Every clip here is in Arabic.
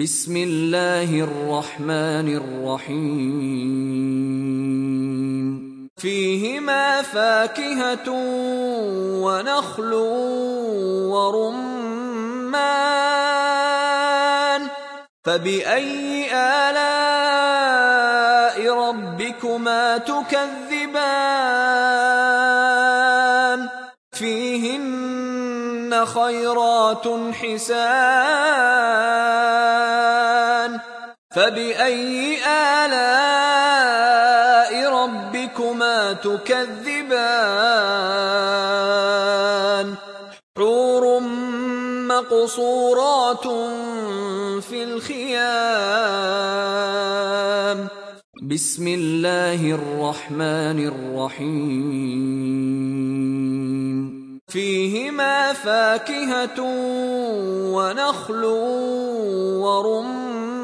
بسم الله الرحمن الرحيم. فيهما فاكهة ونخل ورمان. فبأي آلاء ربكما تكذبان؟ فيهن خيرات حسان. فبأي آلاء ربكما تكذبان؟ حور مقصورات في الخيام. بسم الله الرحمن الرحيم. فيهما فاكهة ونخل ورمان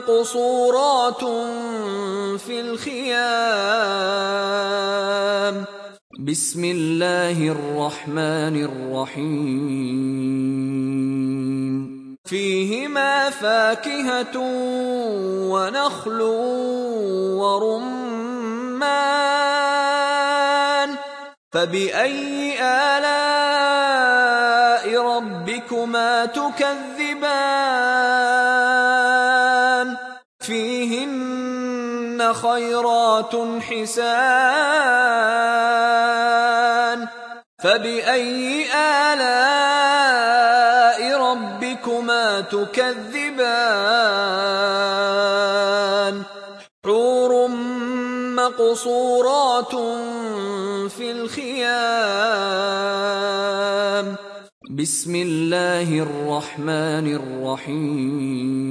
مقصورات في الخيام. بسم الله الرحمن الرحيم. فيهما فاكهة ونخل ورمان. فبأي آلاء ربكما تكذبان؟ خيرات حسان. فبأي آلاء ربكما تكذبان؟ حور مقصورات في الخيام. بسم الله الرحمن الرحيم.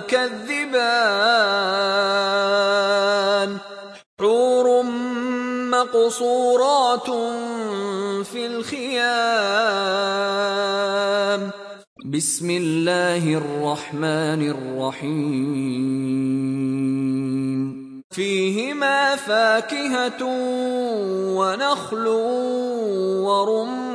تكذبان حور مقصورات في الخيام. بسم الله الرحمن الرحيم. فيهما فاكهة ونخل ورمان.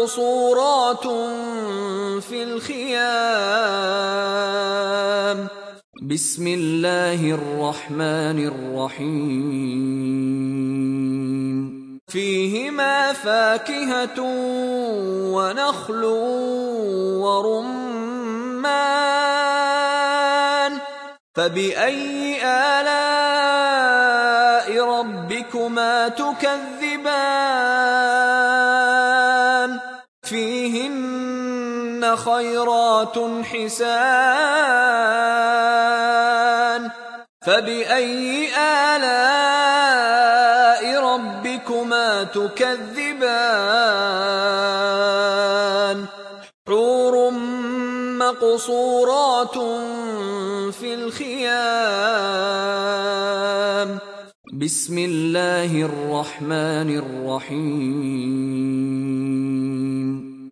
مقصورات في الخيام. بسم الله الرحمن الرحيم. فيهما فاكهة ونخل ورمان. فبأي آلاء ربكما تكذبان؟ خيرات حسان فبأي آلاء ربكما تكذبان؟ حور مقصورات في الخيام. بسم الله الرحمن الرحيم.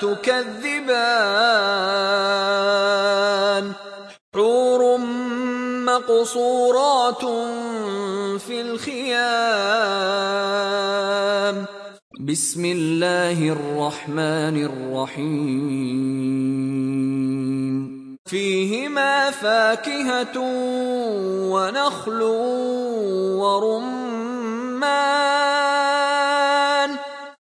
تكذبان. حور مقصورات في الخيام. بسم الله الرحمن الرحيم. فيهما فاكهة ونخل ورمان.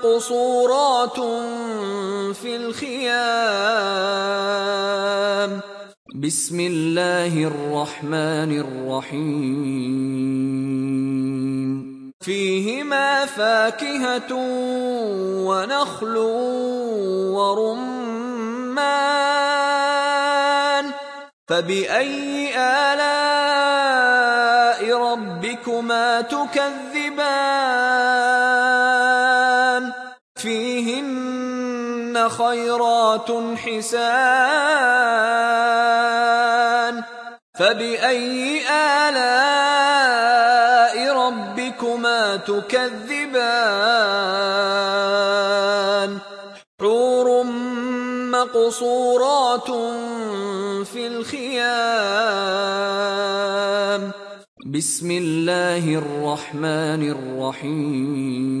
مقصورات في الخيام. بسم الله الرحمن الرحيم. فيهما فاكهة ونخل ورمان. فبأي آلاء ربكما تكذبان؟ خيرات حسان. فبأي آلاء ربكما تكذبان؟ حور مقصورات في الخيام. بسم الله الرحمن الرحيم.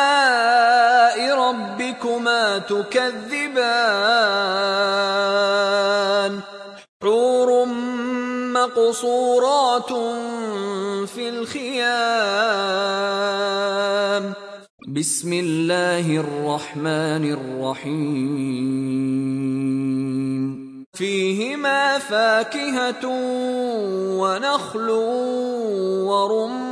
ربكما تكذبان. حور مقصورات في الخيام. بسم الله الرحمن الرحيم. فيهما فاكهة ونخل ورمان.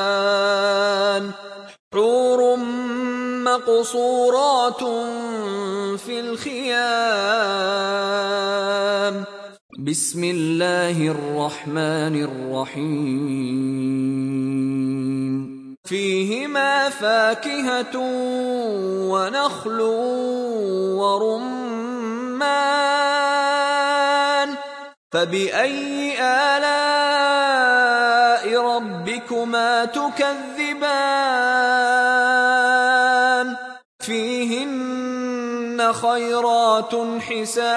مقصورات في الخيام. بسم الله الرحمن الرحيم. فيهما فاكهة ونخل ورمان. فبأي آلاء ربكما تكذبان؟ خيرات حسان.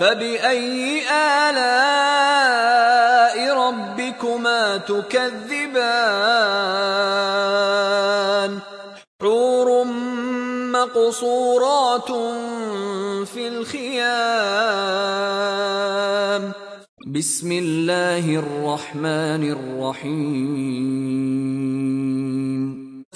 فبأي آلاء ربكما تكذبان؟ حور مقصورات في الخيام. بسم الله الرحمن الرحيم.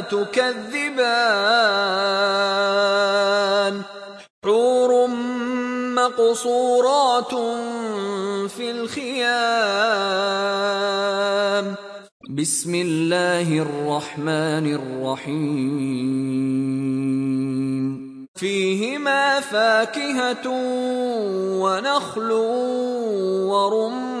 تكذبان حور مقصورات في الخيام. بسم الله الرحمن الرحيم. فيهما فاكهة ونخل ورمان.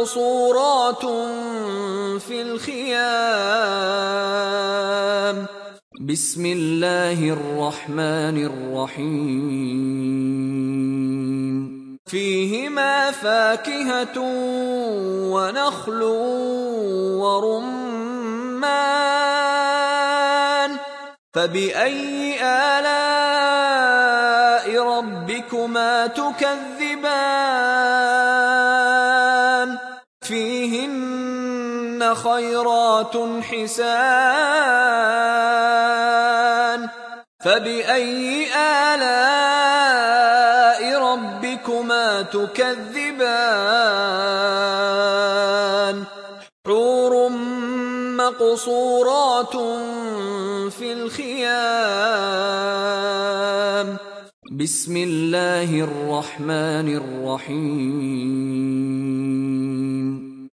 مقصورات في الخيام. بسم الله الرحمن الرحيم. فيهما فاكهة ونخل ورمان. فبأي آلاء ربكما تكذبان؟ خيرات حسان فبأي آلاء ربكما تكذبان؟ حور مقصورات في الخيام. بسم الله الرحمن الرحيم.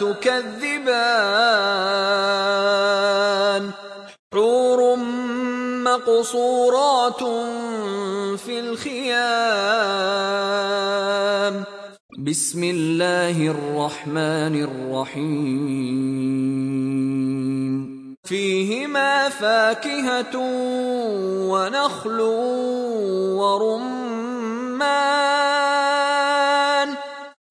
تكذبان. حور مقصورات في الخيام. بسم الله الرحمن الرحيم. فيهما فاكهة ونخل ورمان.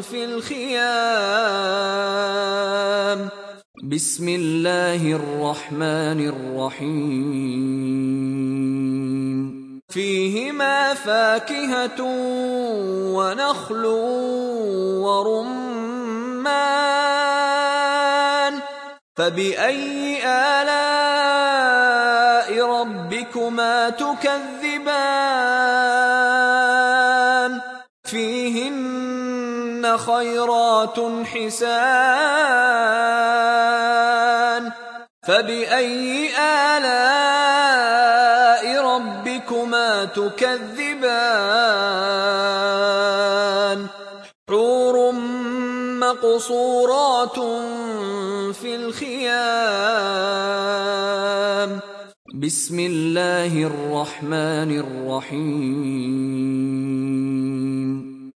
في الخيام. بسم الله الرحمن الرحيم. فيهما فاكهة ونخل ورمان. فبأي آلاء ربكما تكذبان؟ خيرات حسان فبأي آلاء ربكما تكذبان؟ حور مقصورات في الخيام. بسم الله الرحمن الرحيم.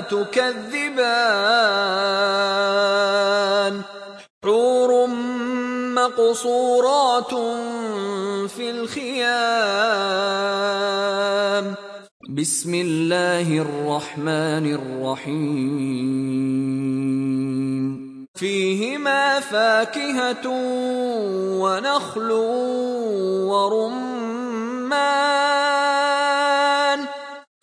تكذبان حور مقصورات في الخيام بسم الله الرحمن الرحيم فيهما فاكهة ونخل ورمان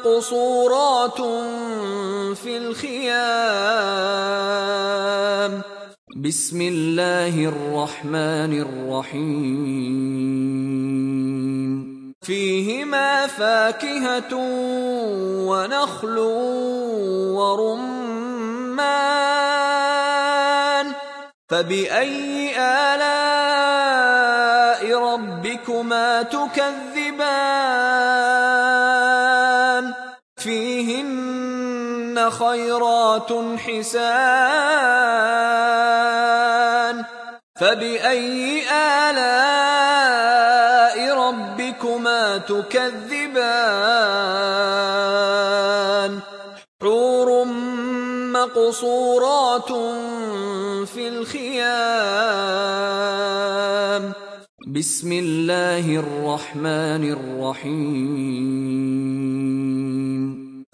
مقصورات في الخيام. بسم الله الرحمن الرحيم. فيهما فاكهة ونخل ورمان. فبأي آلاء ربكما تكذبان؟ خيرات حسان. فبأي آلاء ربكما تكذبان؟ حور مقصورات في الخيام. بسم الله الرحمن الرحيم.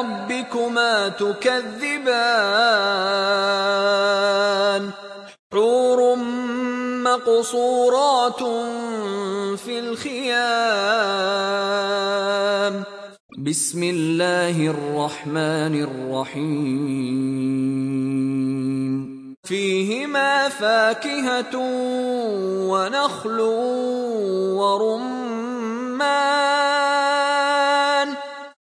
ربكما تكذبان. حور مقصورات في الخيام. بسم الله الرحمن الرحيم. فيهما فاكهة ونخل ورمان.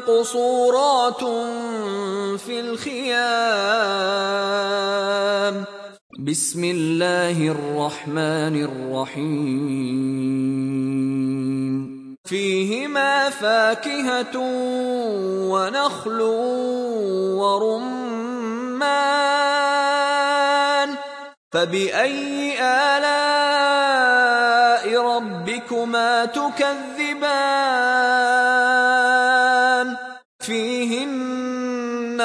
مقصورات في الخيام. بسم الله الرحمن الرحيم. فيهما فاكهة ونخل ورمان. فبأي آلاء ربكما تكذبان؟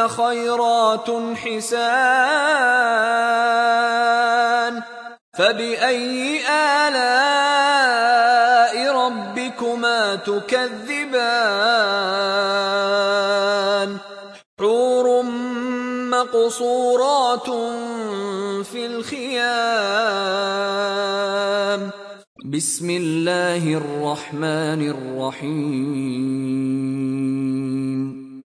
خيرات حسان. فبأي آلاء ربكما تكذبان؟ حور مقصورات في الخيام. بسم الله الرحمن الرحيم.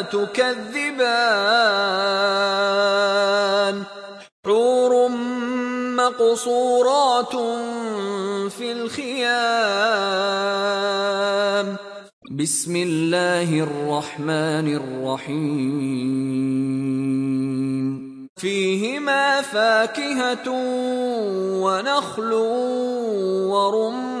تكذبان حور مقصورات في الخيام. بسم الله الرحمن الرحيم. فيهما فاكهة ونخل ورمان.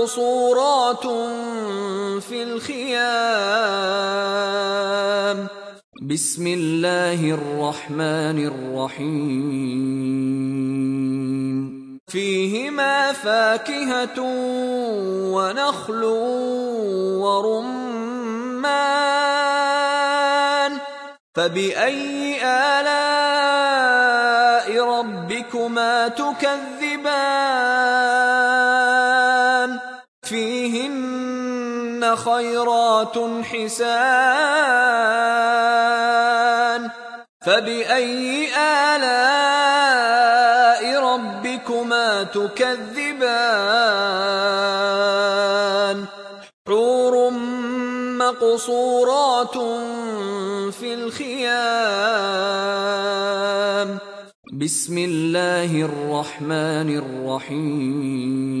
مقصورات في الخيام. بسم الله الرحمن الرحيم. فيهما فاكهة ونخل ورمان. فبأي آلاء ربكما تكذبان؟ خيرات حسان فبأي آلاء ربكما تكذبان؟ حور مقصورات في الخيام. بسم الله الرحمن الرحيم.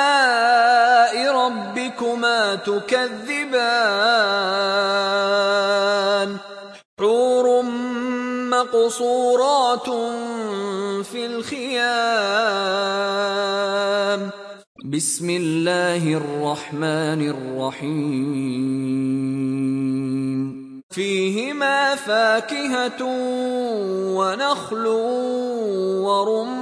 تكذبان. حور مقصورات في الخيام. بسم الله الرحمن الرحيم. فيهما فاكهة ونخل ورمان.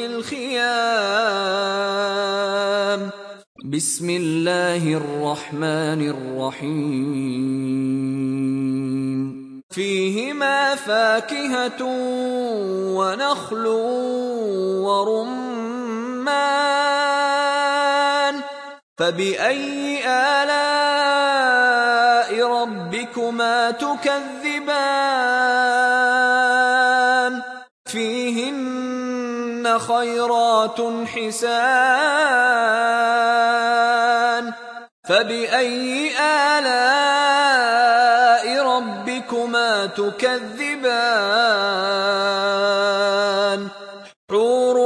في الخيام. بسم الله الرحمن الرحيم. فيهما فاكهة ونخل ورمان. فبأي آلاء ربكما تكذبان؟ خيرات حسان. فبأي آلاء ربكما تكذبان؟ حور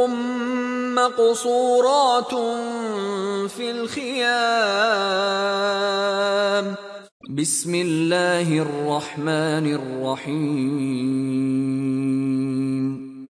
مقصورات في الخيام. بسم الله الرحمن الرحيم.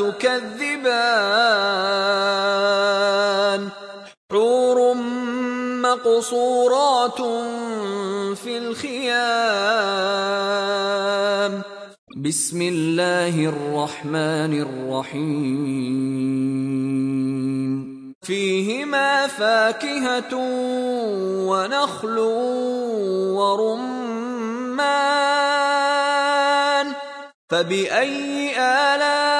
تكذبان. حور مقصورات الخيام. بسم الله الرحمن الرحيم. فيهما فاكهة ونخل ورمان. فبأي آلاء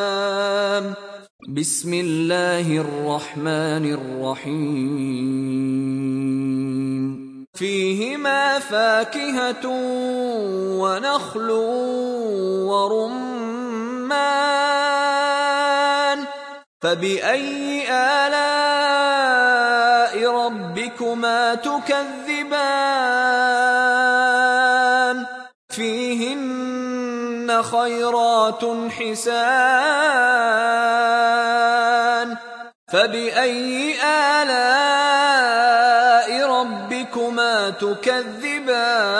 بسم الله الرحمن الرحيم. فيهما فاكهة ونخل ورمان. فبأي آلاء ربكما تكذبان؟ خيرات حسان. فبأي آلاء ربكما تكذبان؟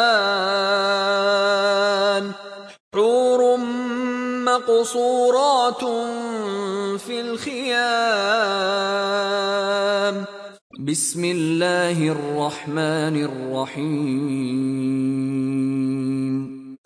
حور مقصورات في الخيام. بسم الله الرحمن الرحيم.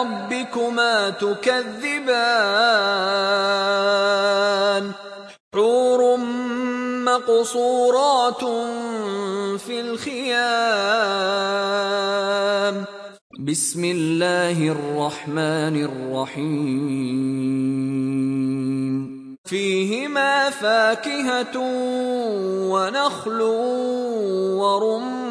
ربكما تكذبان. حور مقصورات في الخيام. بسم الله الرحمن الرحيم. فيهما فاكهة ونخل ورمان.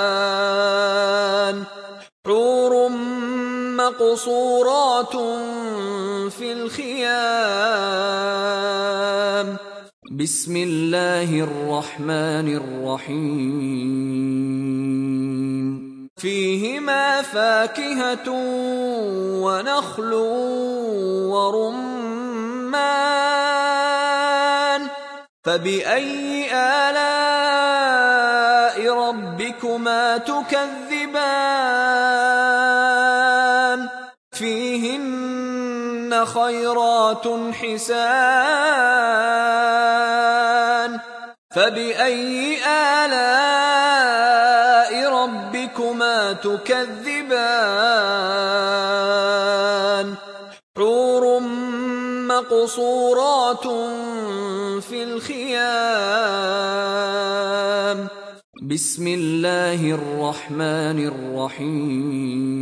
مقصورات في الخيام. بسم الله الرحمن الرحيم. فيهما فاكهة ونخل ورمان. فبأي آلاء ربكما تكذبان؟ خيرات حسان فبأي آلاء ربكما تكذبان؟ حور مقصورات في الخيام. بسم الله الرحمن الرحيم.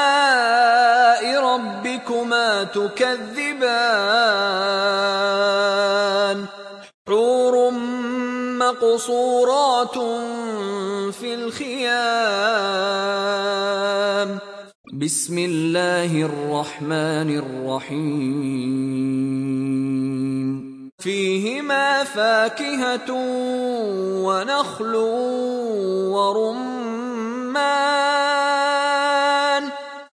تكذبان. حور مقصورات في الخيام. بسم الله الرحمن الرحيم. فيهما فاكهة ونخل ورمان.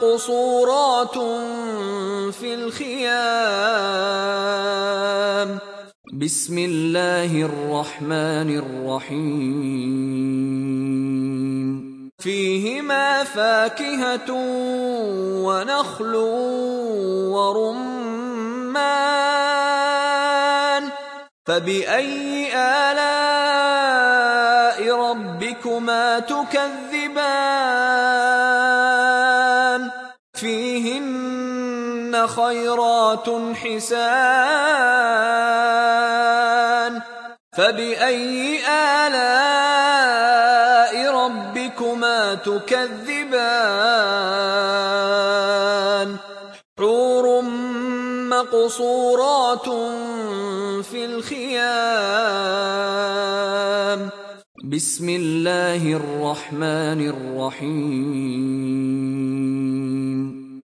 مقصورات في الخيام. بسم الله الرحمن الرحيم. فيهما فاكهة ونخل ورمان. فبأي آلاء ربكما تكذبان؟ خيرات حسان فبأي آلاء ربكما تكذبان؟ حور مقصورات في الخيام. بسم الله الرحمن الرحيم.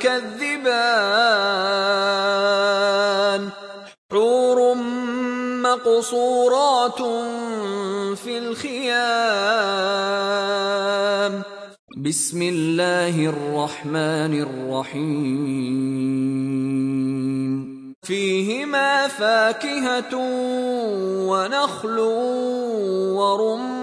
تكذبان حور مقصورات في الخيام. بسم الله الرحمن الرحيم. فيهما فاكهة ونخل ورمان.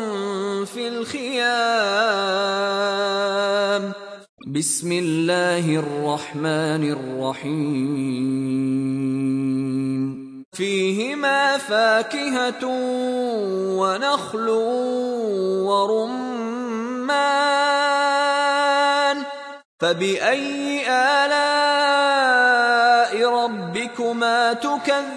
في الخيام. بسم الله الرحمن الرحيم. فيهما فاكهة ونخل ورمان. فبأي آلاء ربكما تكذبان؟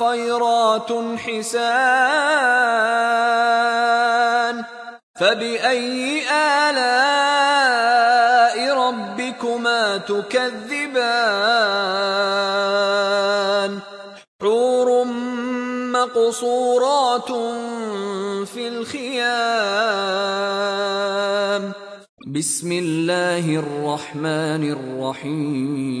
خيرات حسان. فبأي آلاء ربكما تكذبان؟ حور مقصورات في الخيام. بسم الله الرحمن الرحيم.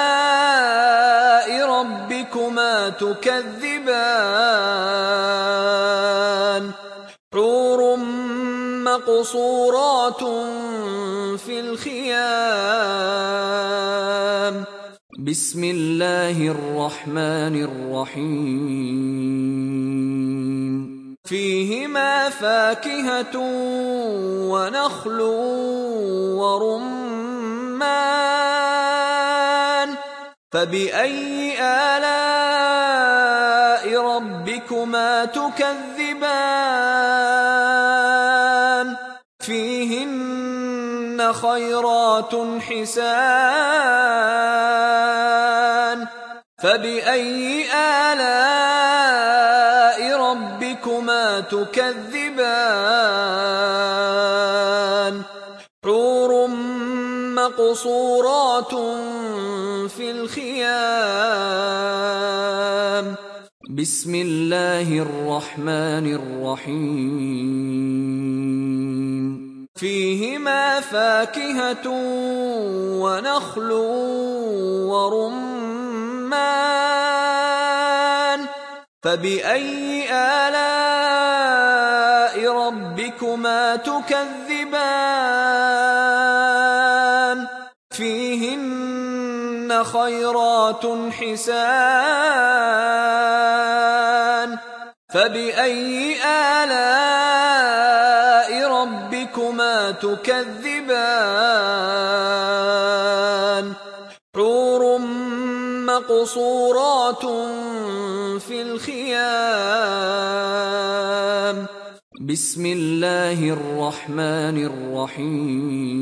تكذبان. حور مقصورات في الخيام. بسم الله الرحمن الرحيم. فيهما فاكهة ونخل ورمان. فبأي آلاء ربكما تكذبان فيهن خيرات حسان فبأي آلاء ربكما تكذبان حور مقصورات في الخيام. بسم الله الرحمن الرحيم. فيهما فاكهة ونخل ورمان. فبأي آلاء ربكما تكذبان؟ خيرات حسان. فبأي آلاء ربكما تكذبان؟ حور مقصورات في الخيام. بسم الله الرحمن الرحيم.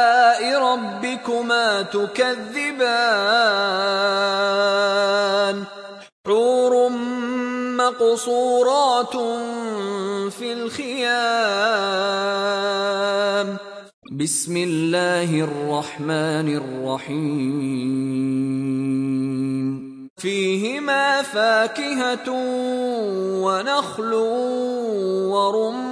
ربكما تكذبان. حور مقصورات في الخيام. بسم الله الرحمن الرحيم. فيهما فاكهة ونخل ورمان.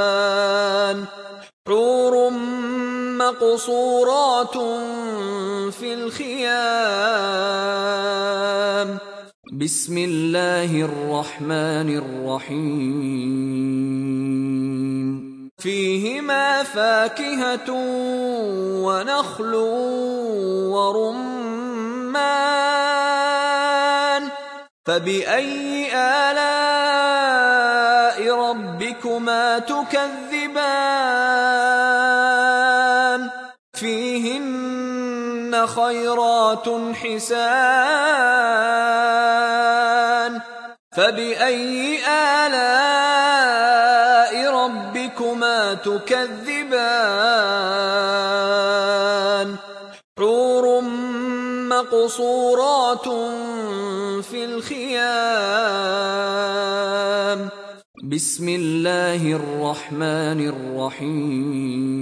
مقصورات في الخيام. بسم الله الرحمن الرحيم. فيهما فاكهة ونخل ورمان. فبأي آلاء ربكما تكذبان؟ خيرات حسان فبأي آلاء ربكما تكذبان؟ حور مقصورات في الخيام. بسم الله الرحمن الرحيم.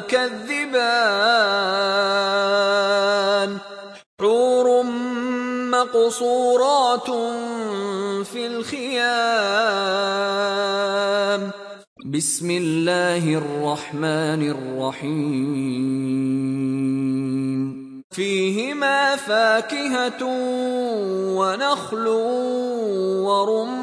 تكذبان. حور مقصورات في الخيام. بسم الله الرحمن الرحيم. فيهما فاكهة ونخل ورمان.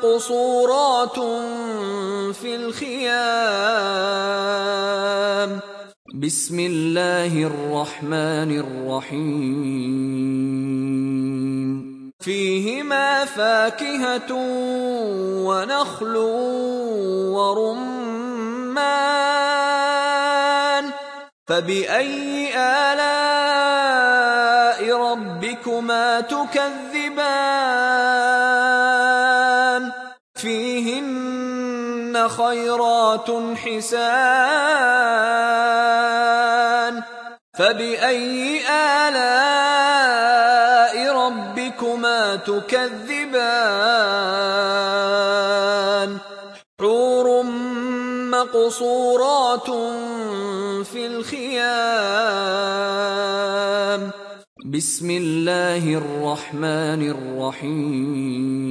مقصورات في الخيام. بسم الله الرحمن الرحيم. فيهما فاكهة ونخل ورمان. فبأي آلاء ربكما تكذبان؟ خيرات حسان فبأي آلاء ربكما تكذبان؟ حور مقصورات في الخيام. بسم الله الرحمن الرحيم.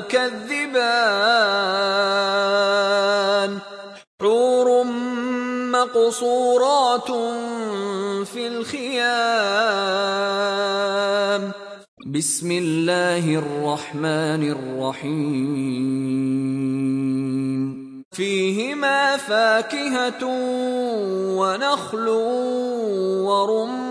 تكذبان حور مقصورات في الخيام بسم الله الرحمن الرحيم فيهما فاكهة ونخل ورمان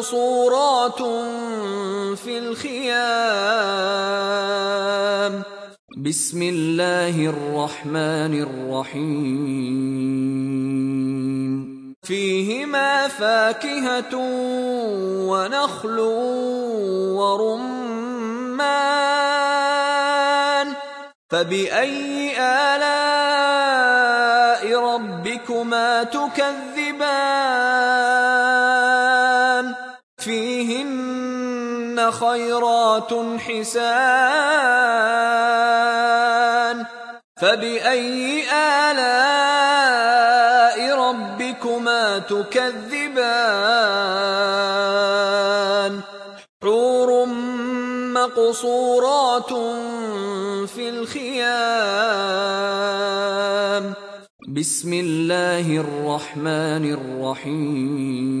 مقصورات في الخيام. بسم الله الرحمن الرحيم. فيهما فاكهة ونخل ورمان. فبأي آلاء ربكما تكذبان؟ خيرات حسان. فبأي آلاء ربكما تكذبان؟ حور مقصورات في الخيام. بسم الله الرحمن الرحيم.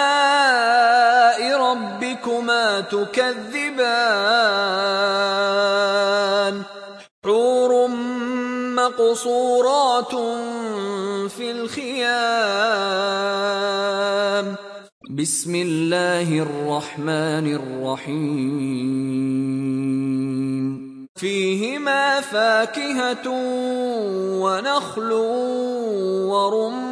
تكذبان. حور مقصورات في الخيام. بسم الله الرحمن الرحيم. فيهما فاكهة ونخل ورمان.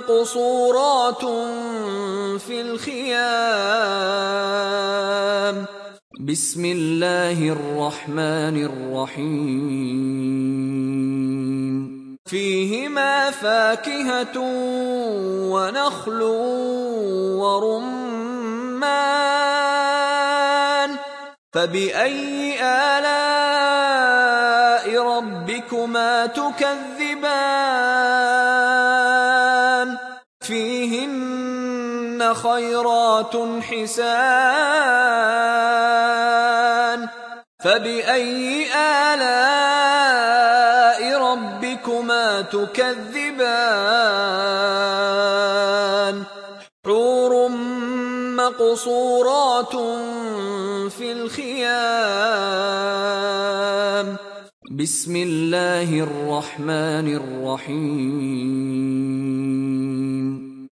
مقصورات في الخيام. بسم الله الرحمن الرحيم. فيهما فاكهة ونخل ورمان. فبأي آلاء ربكما تكذبان؟ خيرات حسان فبأي آلاء ربكما تكذبان؟ حور مقصورات في الخيام. بسم الله الرحمن الرحيم.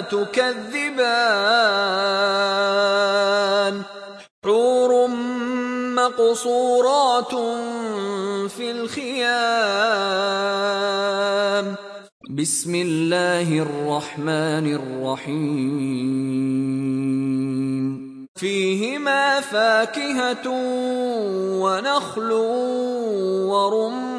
تكذبان حور مقصورات في الخيام بسم الله الرحمن الرحيم فيهما فاكهة ونخل ورمان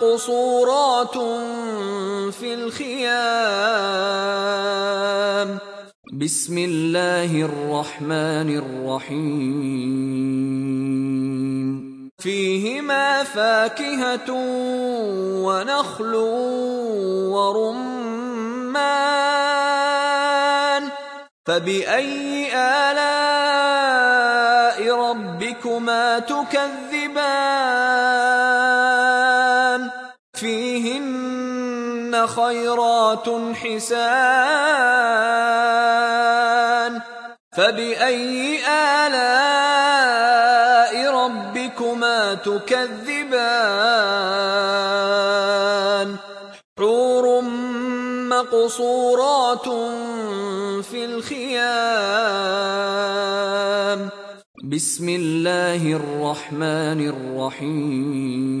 مقصورات في الخيام. بسم الله الرحمن الرحيم. فيهما فاكهة ونخل ورمان. فبأي آلاء ربكما تكذبان؟ خيرات حسان. فبأي آلاء ربكما تكذبان؟ حور مقصورات في الخيام. بسم الله الرحمن الرحيم.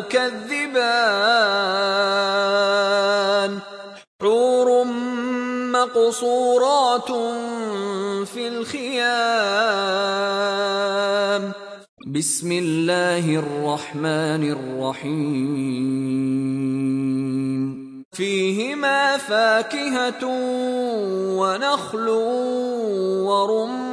تكذبان. حور مقصورات في الخيام. بسم الله الرحمن الرحيم. فيهما فاكهة ونخل ورمان.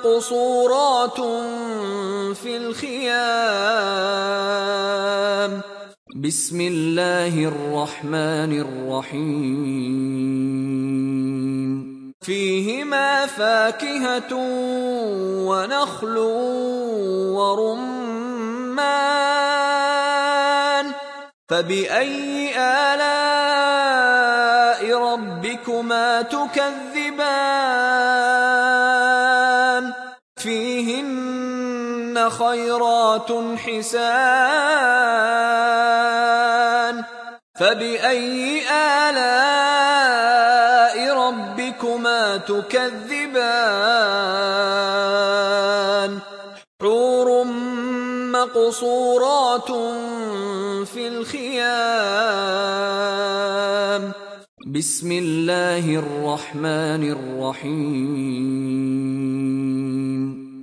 مقصورات في الخيام. بسم الله الرحمن الرحيم. فيهما فاكهة ونخل ورمان. فبأي آلاء ربكما تكذبان؟ فيهن خيرات حسان فبأي آلاء ربكما تكذبان؟ حور مقصورات في الخيام. بسم الله الرحمن الرحيم.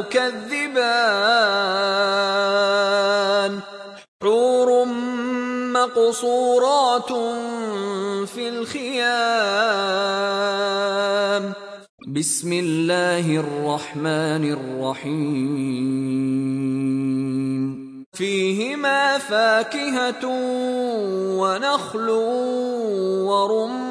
تكذبان حور مقصورات في الخيام. بسم الله الرحمن الرحيم. فيهما فاكهة ونخل ورمان.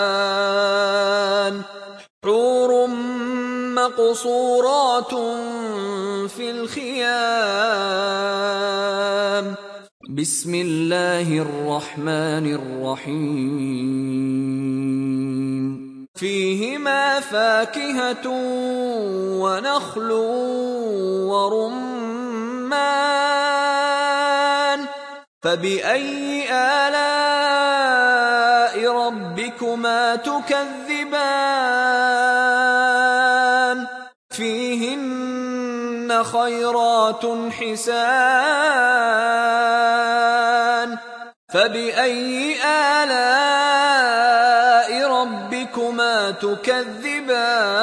مقصورات في الخيام. بسم الله الرحمن الرحيم. فيهما فاكهة ونخل ورمان. فبأي آلاء ربكما تكذبان؟ خيرات حسان. فبأي آلاء ربكما تكذبان؟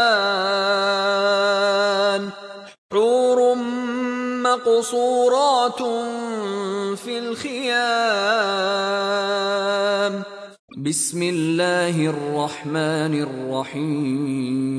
حور مقصورات في الخيام. بسم الله الرحمن الرحيم.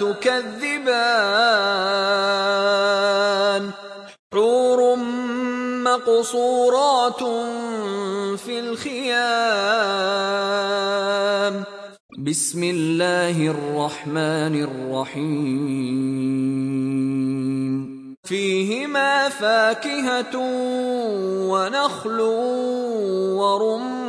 تكذبان. حور مقصورات في الخيام. بسم الله الرحمن الرحيم. فيهما فاكهة ونخل ورمان.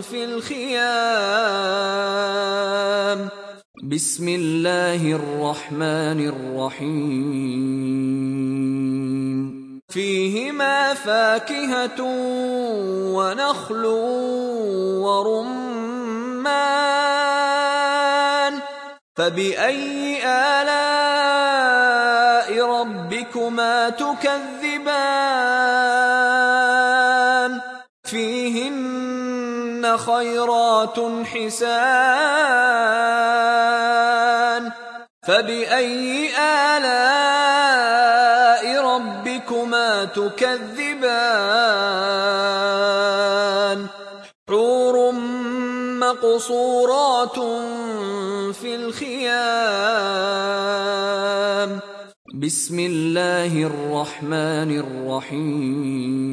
في الخيام. بسم الله الرحمن الرحيم. فيهما فاكهة ونخل ورمان. فبأي آلاء ربكما تكذبان؟ خيرات حسان فبأي آلاء ربكما تكذبان؟ حور مقصورات في الخيام. بسم الله الرحمن الرحيم.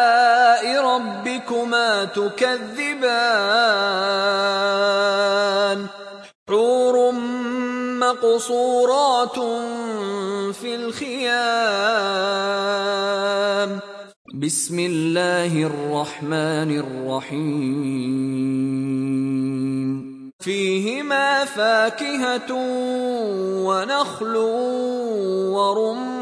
ربكما تكذبان. حور مقصورات في الخيام. بسم الله الرحمن الرحيم. فيهما فاكهة ونخل ورمان.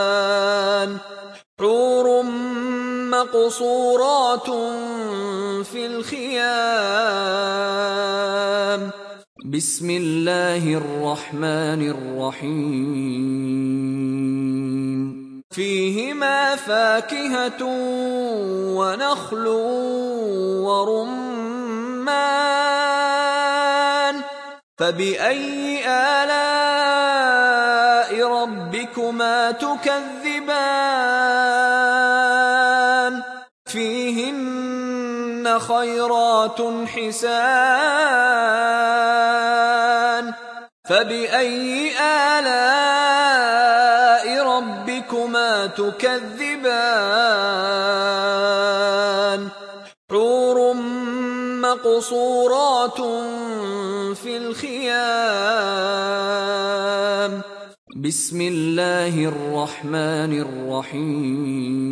مقصورات في الخيام. بسم الله الرحمن الرحيم. فيهما فاكهة ونخل ورمان. فبأي آلاء ربكما تكذبان؟ خيرات حسان. فبأي آلاء ربكما تكذبان؟ حور مقصورات في الخيام. بسم الله الرحمن الرحيم.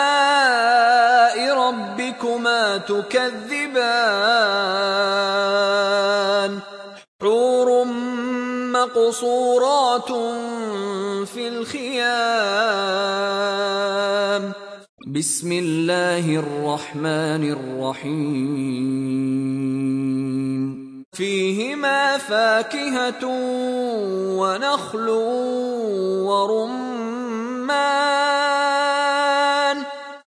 تكذبان. حور مقصورات في الخيام. بسم الله الرحمن الرحيم. فيهما فاكهة ونخل ورمان.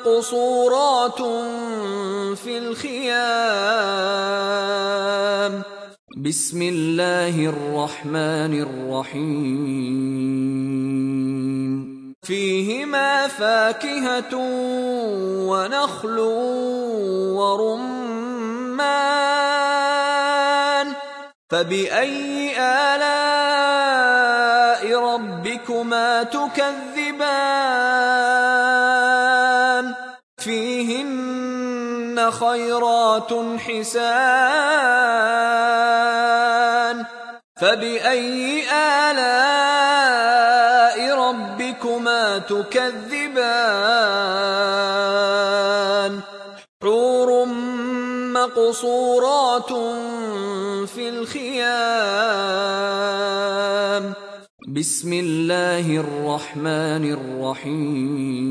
مقصورات في الخيام. بسم الله الرحمن الرحيم. فيهما فاكهة ونخل ورمان. فبأي آلاء ربكما تكذبان؟ خيرات حسان. فبأي آلاء ربكما تكذبان؟ حور مقصورات في الخيام. بسم الله الرحمن الرحيم.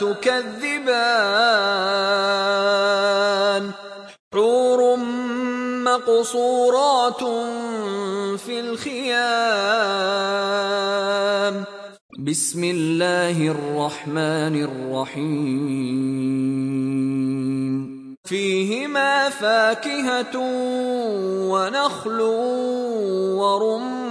تكذبان. حور مقصورات في الخيام. بسم الله الرحمن الرحيم. فيهما فاكهة ونخل ورمان.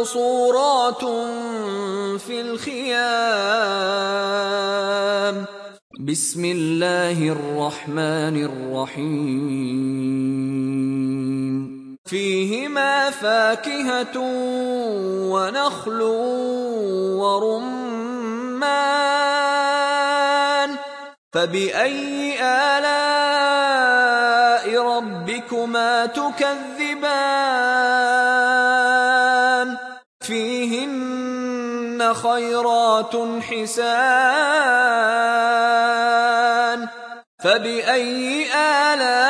مقصورات في الخيام بسم الله الرحمن الرحيم فيهما فاكهة ونخل ورمان فبأي آلاء ربكما تكذبان خيرات حسان. فبأي آلاء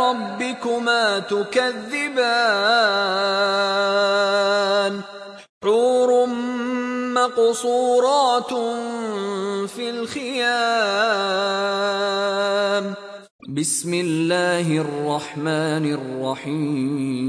ربكما تكذبان؟ حور مقصورات في الخيام. بسم الله الرحمن الرحيم.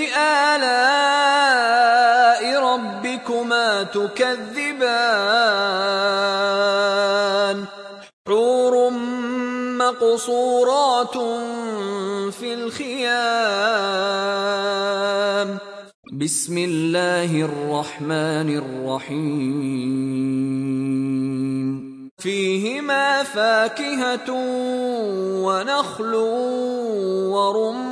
تكذبان. حور مقصورات في الخيام. بسم الله الرحمن الرحيم. فيهما فاكهة ونخل ورمان.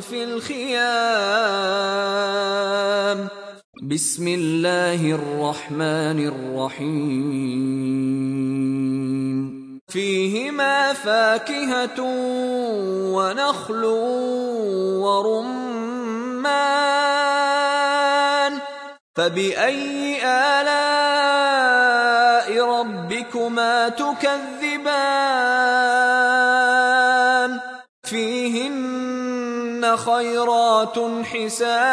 في الخيام. بسم الله الرحمن الرحيم. فيهما فاكهة ونخل ورمان. فبأي آلاء ربكما تكذبان؟ خيرات حسان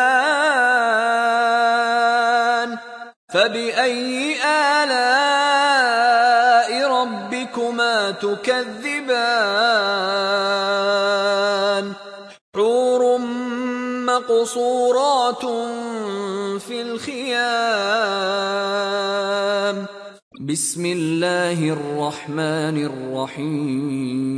فبأي آلاء ربكما تكذبان؟ حور مقصورات في الخيام. بسم الله الرحمن الرحيم.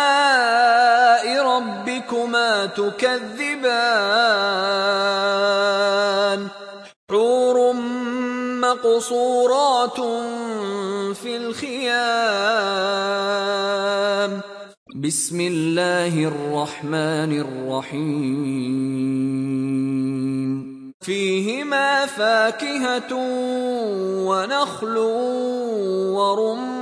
ربكما تكذبان. حور مقصورات في الخيام. بسم الله الرحمن الرحيم. فيهما فاكهة ونخل ورمان.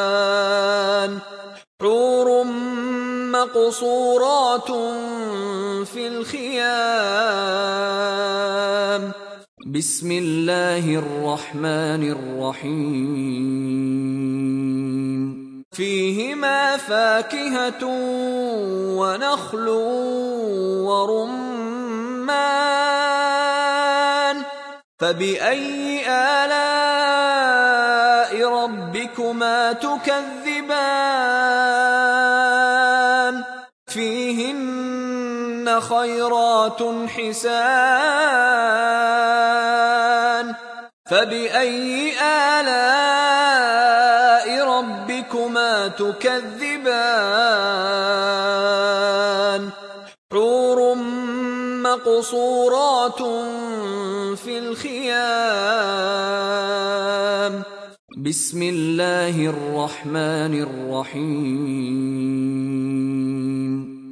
مقصورات في الخيام. بسم الله الرحمن الرحيم. فيهما فاكهة ونخل ورمان. فبأي آلاء ربكما تكذبان؟ خيرات حسان. فبأي آلاء ربكما تكذبان؟ حور مقصورات في الخيام. بسم الله الرحمن الرحيم.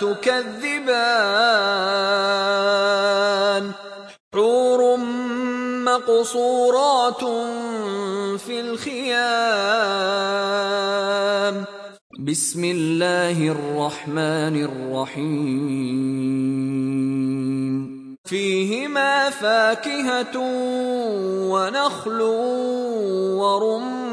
تكذبان حور مقصورات في الخيام بسم الله الرحمن الرحيم فيهما فاكهة ونخل ورمان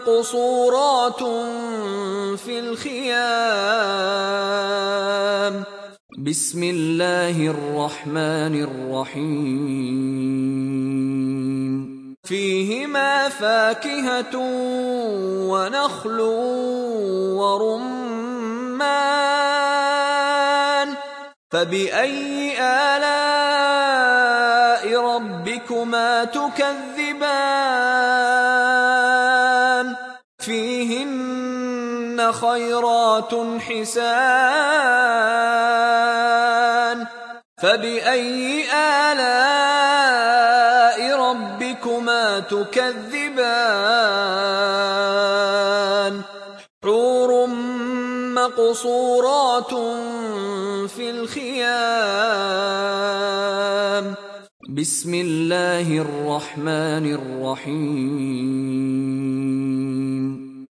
مقصورات في الخيام. بسم الله الرحمن الرحيم. فيهما فاكهة ونخل ورمان. فبأي آلاء ربكما تكذبان؟ خيرات حسان. فبأي آلاء ربكما تكذبان؟ حور مقصورات في الخيام. بسم الله الرحمن الرحيم.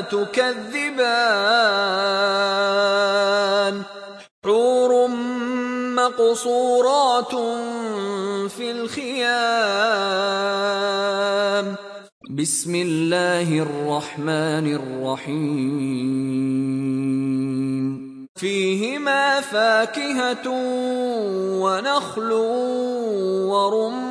تكذبان حور مقصورات في الخيام. بسم الله الرحمن الرحيم. فيهما فاكهة ونخل ورمان.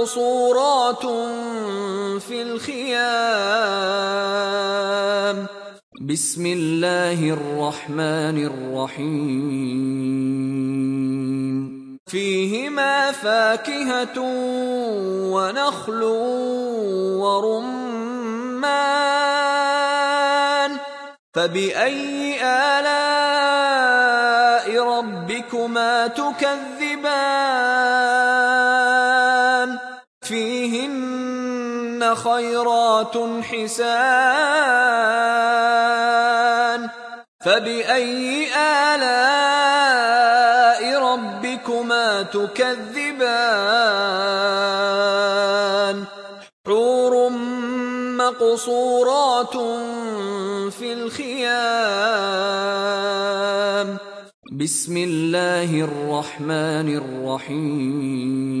مقصورات في الخيام. بسم الله الرحمن الرحيم. فيهما فاكهة ونخل ورمان. فبأي آلاء ربكما تكذبان؟ خيرات حسان فبأي آلاء ربكما تكذبان؟ حور مقصورات في الخيام. بسم الله الرحمن الرحيم.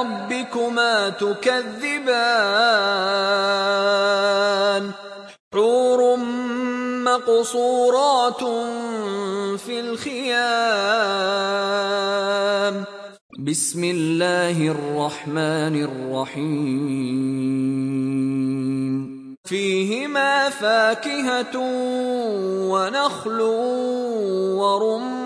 ربكما تكذبان حور مقصورات في الخيام. بسم الله الرحمن الرحيم. فيهما فاكهة ونخل ورمان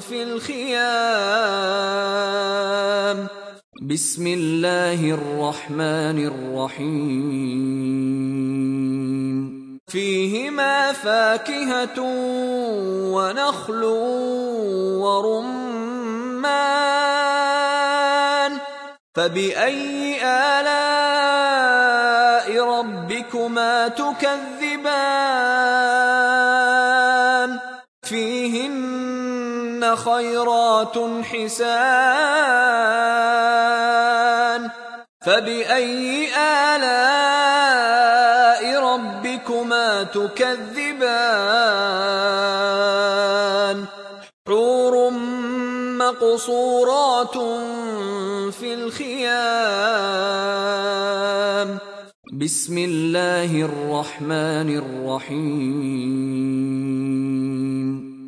في الخيام. بسم الله الرحمن الرحيم. فيهما فاكهة ونخل ورمان. فبأي آلاء ربكما تكذبان؟ خيرات حسان فبأي آلاء ربكما تكذبان؟ حور مقصورات في الخيام. بسم الله الرحمن الرحيم.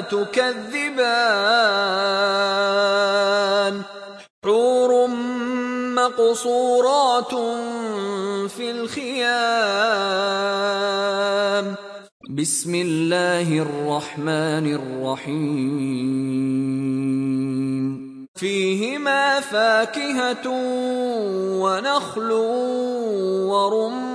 تكذبان حور مقصورات في الخيام بسم الله الرحمن الرحيم فيهما فاكهة ونخل ورمان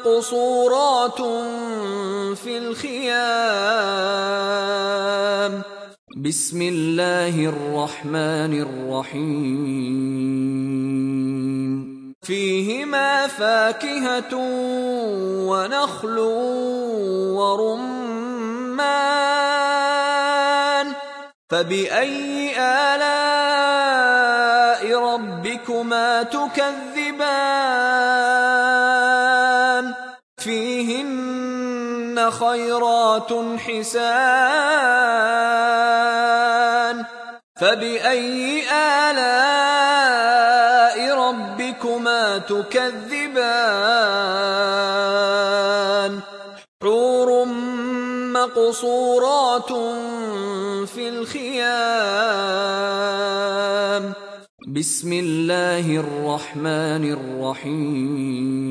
مقصورات في الخيام. بسم الله الرحمن الرحيم. فيهما فاكهة ونخل ورمان. فبأي آلاء ربكما تكذبان؟ خيرات حسان. فبأي آلاء ربكما تكذبان؟ حور مقصورات في الخيام. بسم الله الرحمن الرحيم.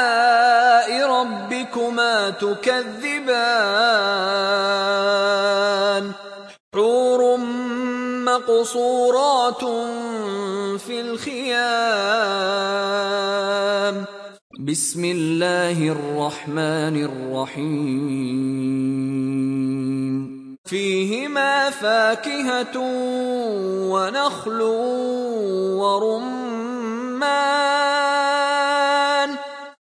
ربكما تكذبان. حور مقصورات في الخيام. بسم الله الرحمن الرحيم. فيهما فاكهة ونخل ورمان.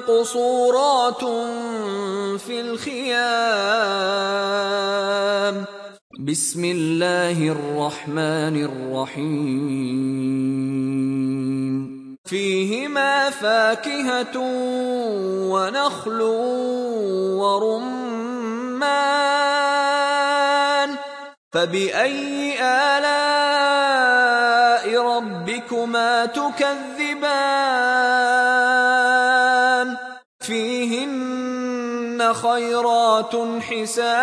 مقصورات في الخيام. بسم الله الرحمن الرحيم. فيهما فاكهة ونخل ورمان. فبأي آلاء ربكما تكذبان؟ خيرات حسان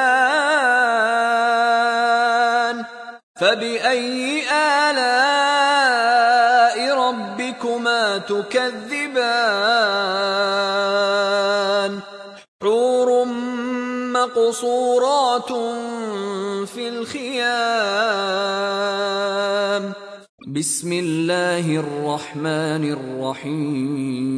فبأي آلاء ربكما تكذبان؟ حور مقصورات في الخيام. بسم الله الرحمن الرحيم.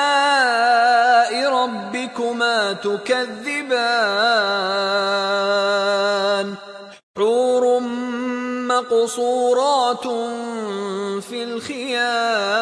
تكذبان حور مقصورات في الخيام.